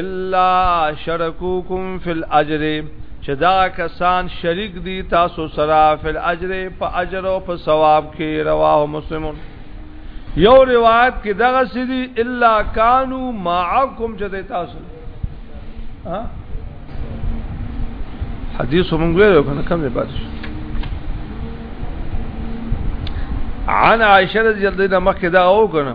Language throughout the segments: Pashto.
الا شرکوکم فی الاجر چې دا کسان شریک دي تاسو سره فی الاجر په اجر او په ثواب کې رواه مسلمون یو روایت کې دغه سدي الا کانوا معکم چې تاسو ها حدیث هم غوړو کنه کم دی پاتې عن عائشه رضی الله عنها مخکې دا او کنه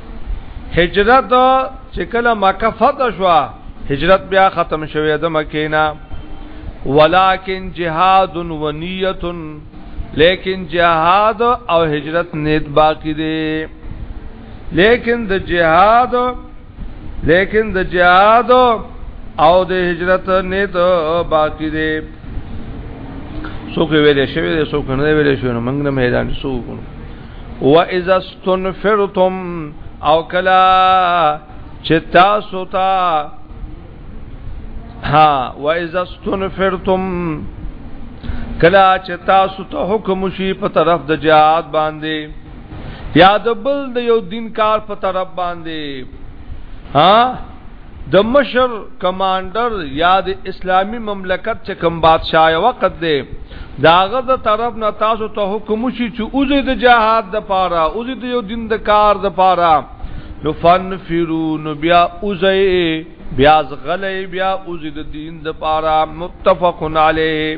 هجرت چې کله مکه فتح شو هجرت بیا ختم شوه د مکه نه ولکن جهاد و نیت لیکن جهاد او هجرت نیت باقی دی لیکن د جهاد لیکن د جهاد او د هجرت نیت باقی دی سوکه ویلې شوی دی سوکه نه ویلې شوی نو موږ نه میدان سوکو و اذا استنفرتم او کلا چې تاسو ته ها و اذا استنفرتم کلا چې تاسو ته حکم شي په طرف د جهاد باندې یا د بل د یو دین کار په طرف باندې ها د مشر کمانډر یا د اسلامی مملکت چې کوم بادشاہ وخت دی داغه د طرف نه تاسو ته حکم شي چې اوزه د جهاد د پاره اوزه د یو دین د کار د پاره نو فنفرو نو بیا اوزه بیا زغلې بیا اوزه د دین د پاره متفقن علیه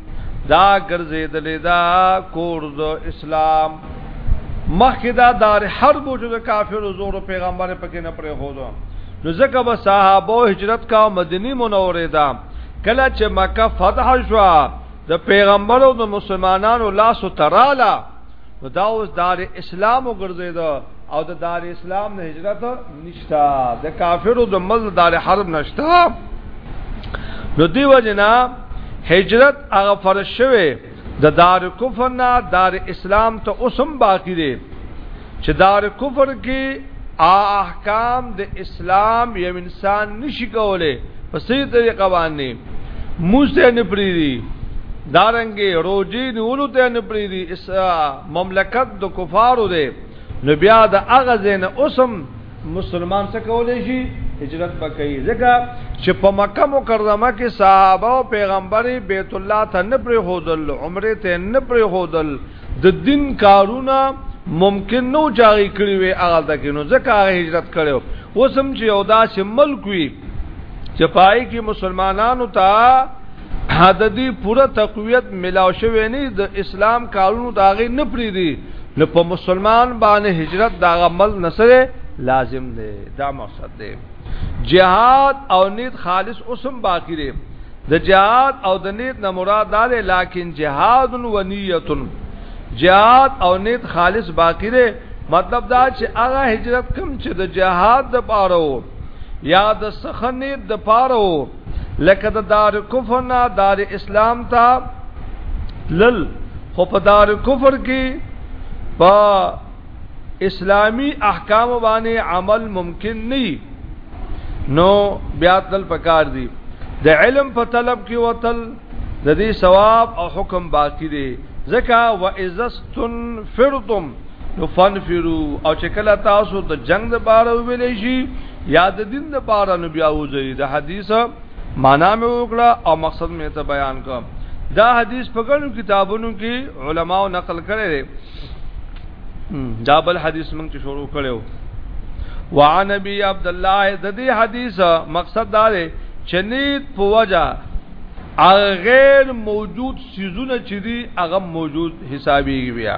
دا ګرځیدلې دا کور د اسلام مخکې دا دار حرب چې د کافر زور پیغمبر پکې نه پرې هو دو نو ځکه به صحابه هجرت کا مدینه منوره ده کله چې مکه فتح شو د پیغمبرو د مسلمانانو لاسو تراله نو دا اوس دار اسلام وګرځید او د دار اسلام نه هجرت نشتا د کافرو د مل دار حرب نشتا نو دی وجنا هجرت هغه فرض شوه د دار کفر نه دار اسلام ته اوسم باقی دی چې دار کفر کې احکام د اسلام یو انسان نشي کوله په سې طریقه باندې موږ ته نه پریری دارنګي روجي نیولو ته نه پریدي اس مملکت د کفارو دی نو بیا د اغه زین اوسم مسلمان څه کولای شي هجرت پکې ځکه چې په مکه مکرمه کې صحابه او پیغمبري بیت الله ته نه پری هودل عمره ته نه پری هودل د دین کارونه ممکن نو چاري کړی وي اغه تکینو ځکه هجرت کړو وسم چې یو داسې ملک وي چې پای کې مسلمانانو ته حددي پوره تقویت ملاو شوی نه د اسلام کارونو داغه نه پری دي نو په مسلمان باندې هجرت دا عمل نسره لازم دی دا مقصد دی جهاد او نیت خالص اوسم باقی دی د جهاد او د نیت نه مراد دا دی لکن جهاد و نیت جهاد او نیت خالص باقی دی مطلب دا چې هغه هجرت کم چې د جهاد د پاره یا د سخنې د پاره لکه د دار کفر نه دار اسلام ته لل خو په دار کفر کې په اسلامی احکام باندې عمل ممکن نه نو بیا تل پکار دی د علم په طلب کې وتل د دې ثواب او حکم باقی دی ځکه واذستن فرضم نو فنفرو او چې کله تاسو د جنگ د بار ویلې شي یا د دین د بار نو بیا وځي د حدیث معنا مې وکړه او مقصد مې ته بیان کوم دا حدیث په ګڼو کتابونو کې علماو نقل کړی دی دا بل حدیث موږ چې شروع کړو وعن ابي عبد الله د دې حدیث مقصد دا دی چې نیت په وجه غیر موجود سيزونه چې دي هغه موجود حسابي بیا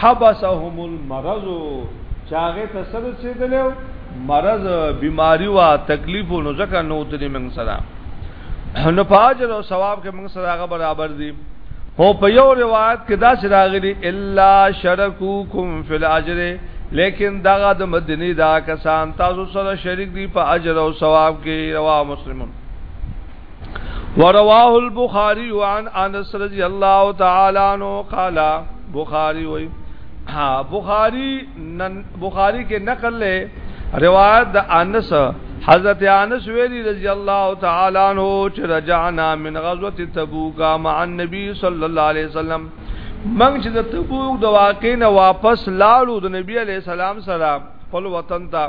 حبسهم المرض چاغه ته سر رسیدلو مرض بیماری وا تکلیف نو ځکه نو ترې موږ سره نو پاجر او ثواب کې موږ سره هغه برابر دي هو په یو روایت کې دا چې راغلي الا شرکوکم فی الاجر لیکن دغه د مدینه دا کسان تاسو سره شریک دي په اجر او ثواب کې روا مسلمون ورواه البخاری عن انس رضی الله تعالی عنہ قال بخاری وی ها بخاری نن بخاری کې نقل له روایت د انس حضرت انس ویلی رضی الله تعالی عنہ چې رجعنا من غزوه تبوک مع النبي صلی الله علیه وسلم من چې د تبوک د واقع نه واپس لاړو د نبی علیہ السلام سره خپل وطن ته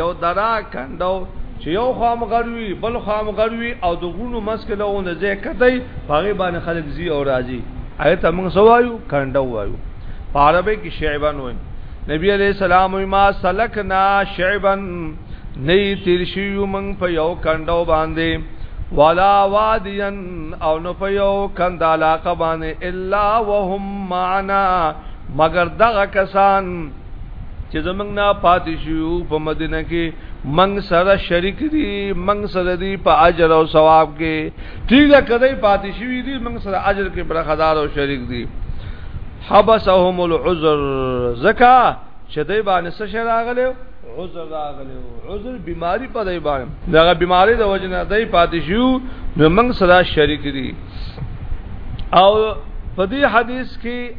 یو درا کندو چې یو خام غروي بل خام غروي او د غونو مسکه له غونه ځای کتای پاغي باندې خلک زی او راځي آیت موږ سوایو کندو وایو په عربی کې شعبان وایي نبی علیہ السلام ما سلکنا شعبا نئی ترشیو من په یو کندو باندې ولا وادین او نو په یو کند علاقه باندې الا وهم معنا مگر دغه کسان چې زمنګ نه پاتې شو په مدینه کې منګ سره شریک دي منګ سره دي په اجر او ثواب کې ټیک ده کله پاتې شوی دي منګ سره اجر کې برخدار او شریک دي حبسهم العذر زکا چې دای باندې څه شي راغلو عذر راغلو عذر بیماری په دای باندې دغه بیماری د وجنه دای پاتې شو نو منګ سره شریک دي او په دې حدیث کې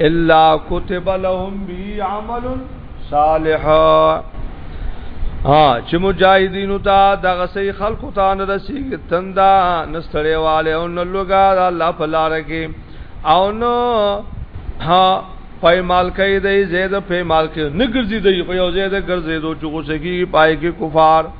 الا كتب لهم به عمل صالح ها چې مجاهدینو ته دغه سي خلکو ته نه رسیږي تندا نستړې والے او نه لوګا الله په لار کې او نو ها پایمال کوي دی زید پایمال کوي نه ګرځي دی په یو زید ګرځي دو چې غوسه کی پای کې کفار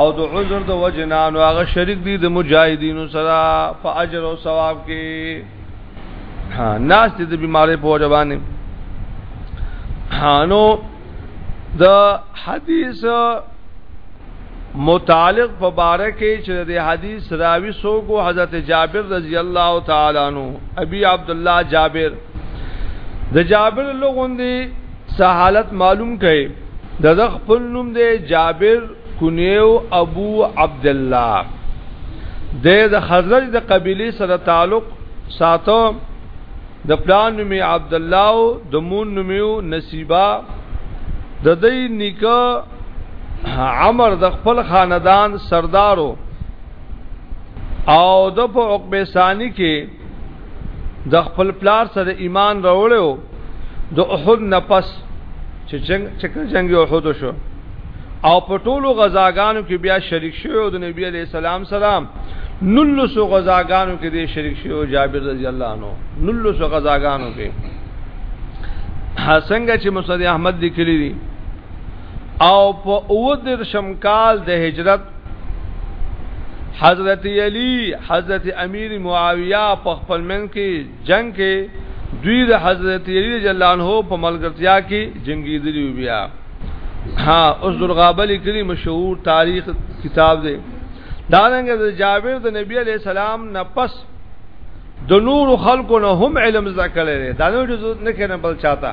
او د عذر د وجنانو هغه شریک دي د مجاهدینو سره په اجر او ثواب کې ها ناس دې د بیماری په وجه باندې هانو د حدیث متعلق په باره کې چې د حدیث راوی سوګو حضرت جابر رضی الله تعالی عنہ ابي عبد الله جابر د جابر لغوندي سحالت معلوم کئ د د خپل نوم دی جابر کنیو ابو عبدالله د د خزرج د قبیلی سره تعلق ساتو د پلان نومی عبدالله او د مون نومیو نصیبا د دې نیکه عمر د خپل خاندان سردارو او د په عقبه ثانی کې د خپل پلار سره ایمان راوړو د احد نه پس چې جنگ چې جنگ احد شو او په ټولو غزاګانو کې بیا شریک شو د نبی علی السلام سلام نلسو غزاګانو کې دې شریک شو جابر رضی الله عنه نلسو غزاګانو کې څنګه چې مصدی احمد لیکلی دی او په او درشم کال د هجرت حضرت علی حضرت امیر معاویه په خپل من کې جنگ کې دوی د حضرت علی جلان هو په ملګرتیا کې جنگی دی بیا ها اوس درغابه لیکلی مشهور تاریخ کتاب دی دا رنګ د جابر د نبی علی سلام نه پس د نور خلکو نه هم علم زده کړی دا نو جزو نه کنه بل چاته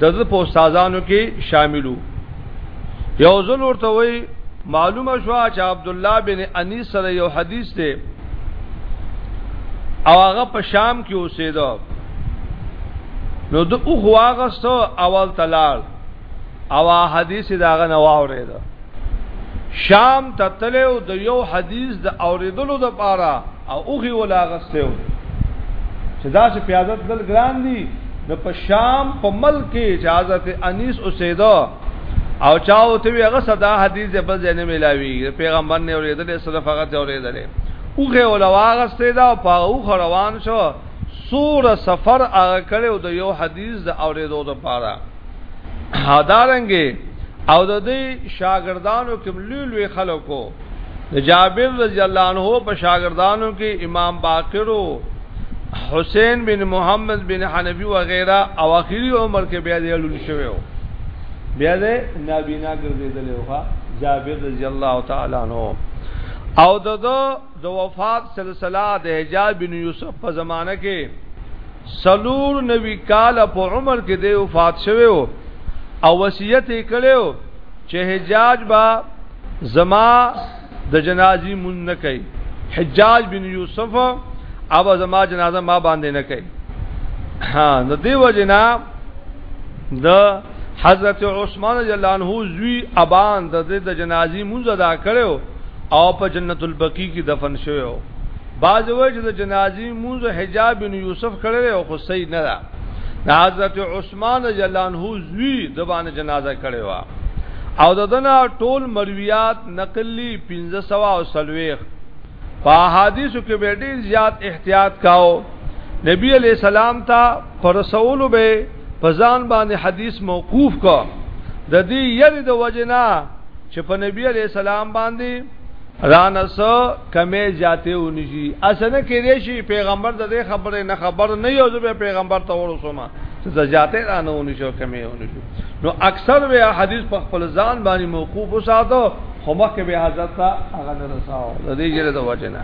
د د په استادانو کې شاملو یو ځل ورته وی معلومه شو چې عبد الله بن انیس سره یو حدیث دی او هغه په شام کې اوسېده نو د او خواغست اول تلال او حدیث داغه نه واورید شام ته تلو د یو حدیث د اوریدلو د پاره او اوغي ولا غسته چې دا چې پیاده تل ګران دي نو په شام په ملک کې اجازه انیس اوسېدو او چاو ته وی هغه صدا حدیث بل ځای نه ملاوي پیغمبر نه اوریدل صرف هغه ته اوریدل اوغه ولا واغسته دا پاو روان شو سور سفر هغه کړو د یو حدیث د اوریدو لپاره هدارنګي او د دې شاګردانو کې لوی لوی خلکو د جابر رضی الله عنه په شاګردانو کې امام باقر او حسین بن محمد بن حنفی و غیره او اخیری عمر کې بیا دی لول شوی و بیا دی نابینا ګرځیدل و جابر رضی الله تعالی عنہ او د د وفات سلسله د حجاب بن یوسف په زمانہ کې سلور نوی کال په عمر کې دی وفات شوی او وصیت یې کړو چې حجاج با زما د جنازي مون نه کوي حجاج بن یوسف او زما جنازه ما باندې نه کوي ها نو دیو جنا د حضرت عثمان رضی الله عنه زوی ابان د د جنازي مونږ ادا کړو او په جنت البقیع کې دفن شوو بعض وجه د جنازي مونږ حجاب بن یوسف کړو خو صحیح نه ده حضرت عثمان رضی الله عنه زوی د باندې جنازه کړې و او د دنا ټول مرویات نقل لی 1500 او سلويخ په حدیثو کې به ډیر زیات احتیاط کاو نبی علی السلام ته پرسول به پزان باندې حدیث موقوف کا د دې یری د وجنا چې په نبی علی السلام باندې رانس کمې زیاتې ونشي اسنه کېدې شي پیغمبر د دې خبرې نه خبر نه یو ځبه پیغمبر ته ورسوم چې د زیاتې را نه ونشو کمې ونشو نو اکثر به حدیث په خپل ځان باندې موقوف وساتو خو مخکې به حضرت ته هغه نه رساو د دې جره د وجه نه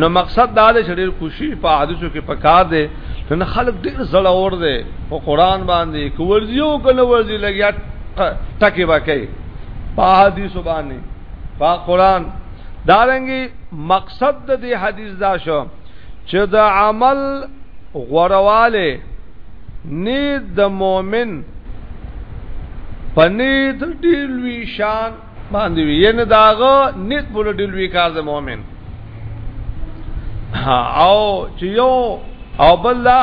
نو مقصد دا دی چې ډېر کوشش په حدیثو کې پکار دی نو خلک ډېر زړه اور دی په قران باندې کورځیو کنه ورځي لګیا ټکي وکړي په حدیثو باندې په قران دارنګي مقصد د دې حدیث دا شو چې د عمل غورواله نید د مؤمن پنید ډیلوی شان باندې وی یعنی داغه نید په ډیلوی کار د مؤمن او چې یو او بل لا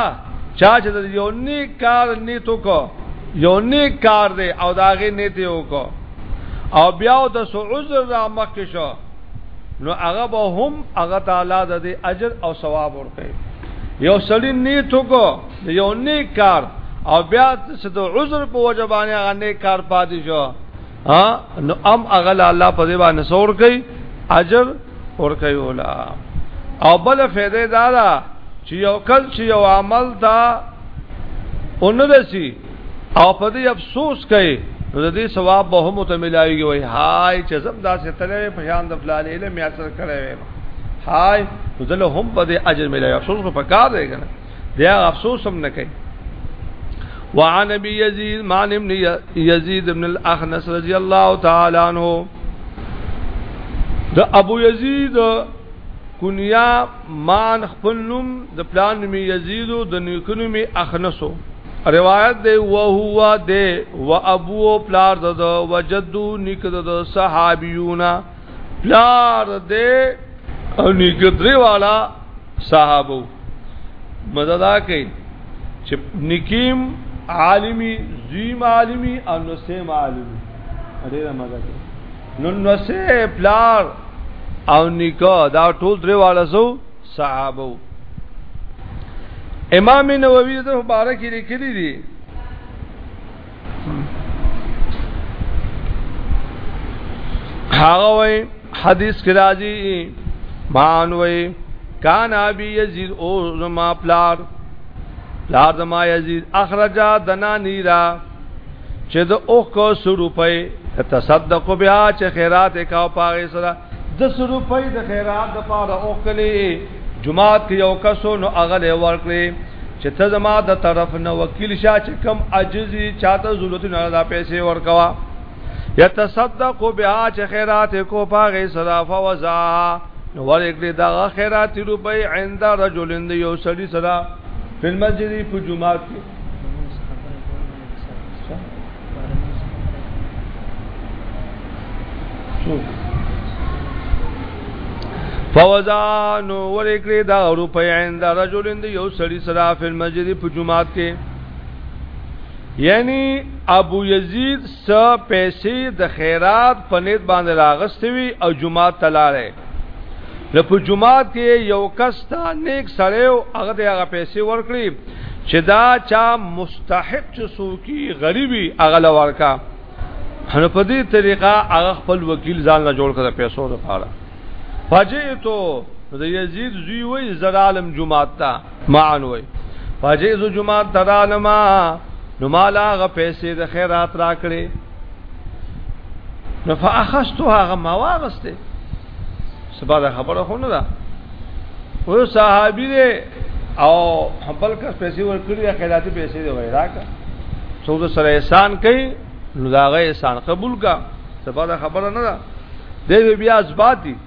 چا چې یو نیک کار نیتو کو یو نیک کار دی او داغه نیت یو کو او بیا د سو عذر را مخ شو نو هغه به هم هغه تعالی د اجر او ثواب ورکړي یو سړی نیت وکړو یو نیک کار او بیا چې د عذر په وجه باندې هغه نیک کار پاتې شو ها نو ام هغه الله په دې باندې سور کوي اجر ور کوي ولا او بل فائدې دا ده چې یو کل چې یو عمل دا اونرسي او په دې افسوس کوي نو د دې ثواب به هم ته ملایږي وای هاي چې زم داسې تلې په شان د فلان علم یا اثر کړی وای هاي نو دله هم په دې اجر ملایږي افسوس کو پکار دی کنه بیا افسوس هم نه کوي وعن ابي يزيد مان ابن يزيد بن الاخنس رضي الله تعالى عنه د ابو يزيد کنیا مان خپل نوم د پلان می یزیدو د نیکنو می اخنسو روایت دی و هو دی و ابو او پلار د و جدو نیک د صحابیونا پلار دی او نیک درې والا صحابو مزدا کوي چې نکیم عالمی زیم عالمی او نسیم عالمی ډیره مزه کوي نن نوسه پلار او نکاح دا ټول درې واړه سو صحابه امام نووي د مبارک لیکلي دي هغه وای حدیث کې راځي مان وای کان ابي يزيد او زما پلار پلار زما يزيد اخرجا دنا نيرا چې د اوخ کو سو روپۍ تصدق بیا چې خیرات کاو پاره سره د سو روپۍ د خیرات د پاره اوخلی جمعات کې یو کسو نو اغله ورکړي چې ته زما د طرف نه وکیل شه چې کم عجزي چاته ضرورت نه دا پیسې ورکوا یتصدق بها چې خیرات کو پاغه صرف وزا نو ورکړي دا خیرات روپۍ عند رجل یو سړي سره په مسجد په جمعات کې فوزا نو ورکړي دا روپي عند رجلند یو سړي صدا فل مسجد په جمعات کې یعنی ابو یزید څه پیسې د خیرات په نیت باندې راغستې وي او جمعات ته لاړې نو په جمعات کې یو کس ته نیک سړی او هغه د هغه پیسې ورکړي چې دا چا مستحق چې سوکي غریبي هغه لورکا نو په دې طریقه هغه خپل وکیل ځان له جوړ کړ پیسو لپاره فجئتو د یزید زوی وی زرالم جمعات ته معن وای فجئز جمعه ترالما نو مالا غ پیسې د خیرات راکړي نو فاخستها غ ما واغسته سبا د خبره خونه ده و صحابي دې او خپل کس پیسې ورکړي خیراتي پیسې دی وای راکا څو د سره احسان کوي نو داغه احسان قبول کا سبا د خبره نه ده دې بیا اثباتی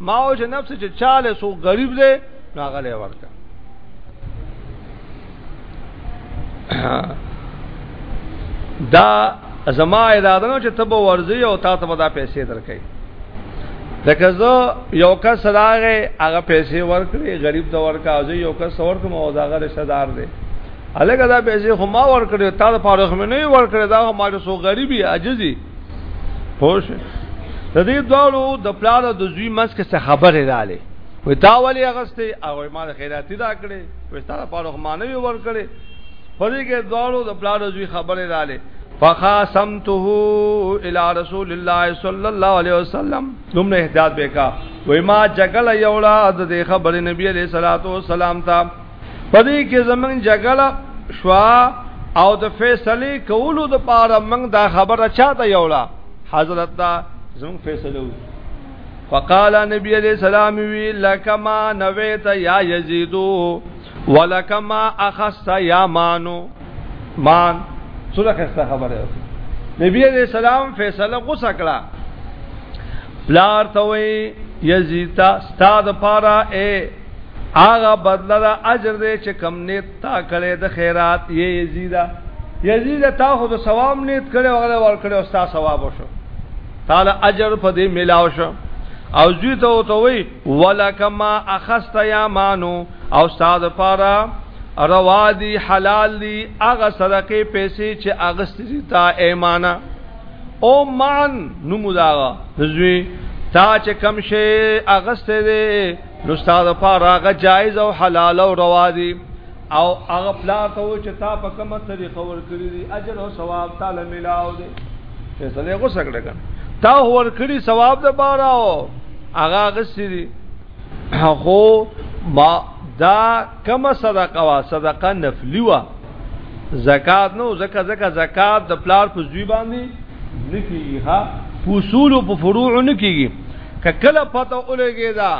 ما او چې نفس چې چاله سو غریب دی نو هغه له ورکا دا زما اراده نو چې تب ورزي او تا ته دا پیسې درکې لکه زه یو کس راغې هغه پیسې ورکړي غریب ته ورکا او یو کس ورکم او دا غره صدر دی الګا دا پیسې خو ما ورکړي تا ته پاره خو نه ورکړي دا ما ته سو غریبي عاجزي پوه شئ د دې دوړو د پلار د زوی منځ کې څه خبره رااله وې تا ولې اغسته او ما د خیراتی دا کړې وې تا په اړه ما نه وی ور کړې په دې کې دوړو د پلار د زوی خبره رااله فخاصمته الى رسول الله صلى الله عليه وسلم دومره احتیاط وکا وې ما جګل یوړه د خبرې نبی عليه الصلاه والسلام ته پدې کې زمنګ جګړه شوا او د فیصله کولو د پاره موږ دا خبره چاته یوړه حضرت دا زموږ فیصله وو فقال نبی علیہ السلام وی لکما نویت یا یزیدو ولکما اخست یا مانو مان سره خسته خبره نبی علیہ السلام فیصله غوسه کړه پلار ته وی یزیتا استاد پارا اے هغه بدله دا اجر دی چې کم نیت تا کړی د خیرات یې یزیدا یزیدا تا خو د ثواب نیت کړی وغله ور کړی او ستا ثواب وشو تعالی اجر په دې ملاو شو او زوی ته وته وی ولکما اخست یا مانو او استاد پارا روا دی حلال دی هغه صدقه پیسې چې اغستې تا ایمانه او مان نموداغه زوی تا چې کم شي اغستې نو ستاسو لپاره هغه جایز او حلال او روا دي او هغه پلا ته و چې تا په کومه طریقه ور کړی دي اجر او ثواب تعالی ملاو دي فیصله غو سکړه کړه تا ور کړی ثواب د بار او هغه غسری خو ما دا کما صدقه وا صدقه نفلی وا زکات نو زکه زکه زکات د پلار په زوی باندې نکیږي ها اصول او په فروع نکیږي کله پته اولګی دا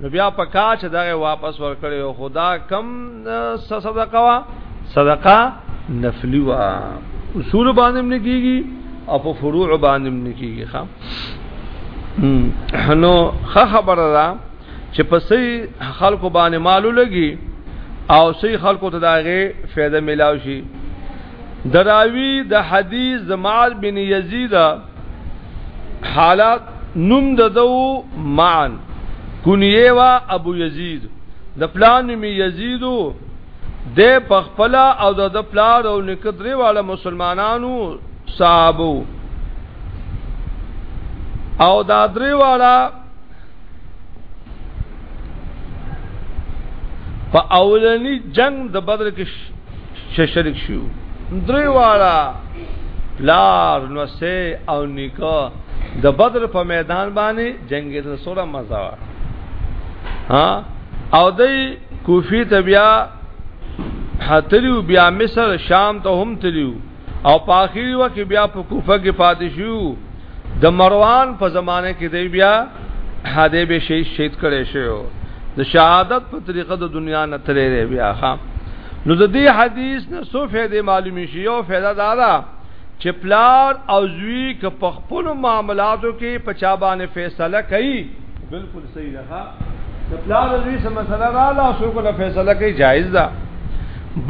نو بیا په کاچ دغه واپس ورکړي او خدا کم صدقه وا صدقه نفلی وا اصول باندې نکیږي او په فروع باندې نکیږي ها نو خبره ده چې په سي خلکو باندې مالو لګي او سي خلکو ته داغه فایده ملاو شي دراوی د حدیث د معاذ بن یزید حالات نوم ددو معن کنیه وا ابو یزید د پلان می یزیدو د پخپلا او د پلار او نکدري والا مسلمانانو صحابو او دا درې والا په اولنی جنگ د بدر کې شریک شو درې واړه پلار نو سه او نیکا د بدر په میدان باندې جنگ د سوره مزه وا ها او د کوفی ته بیا حتریو بیا مصر شام ته هم تریو او په اخیری وخت کې بیا په کوفه کې پاتې شو د مروان په زمانه کې دی بیا هدا به شهید شهید کړي شو د شهادت په طریقه د دنیا نه تللی بیا ها نو د دې حدیث نه څو فائدې معلومې شي یو فائدہ دا ده چې پلار او زوی که په خپل معاملاتو کې په چا باندې فیصله کوي بالکل صحیح ده د پلان دوی سم مسله را لا شو کوله فیصله کوي جایز ده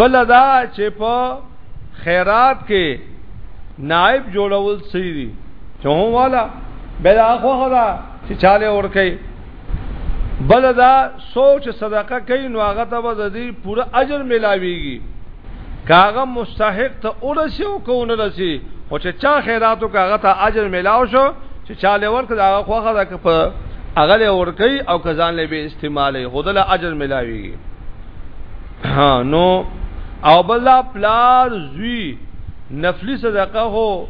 بل دا چې په خیرات کې نائب جوړول صحیح دي چې هو والا بل اخو خدا چې چاله ور کوي بل دا سوچ صدقه کوي نو هغه ته به د دې پوره اجر ملاويږي کاغه مستحق ته ورسی او کو نه رسی او چې چا خیراتو کاغه ته اجر ملاو شو چې چاله ورکړه هغه خوخه ده په اغله ورکی او کزان له به استعماله خدله اجر ملاويږي ها نو او بل پلار زوی نفلی صدقه هو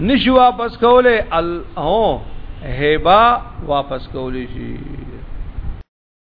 نشي واپس کوله ال هو هبه واپس کولی شي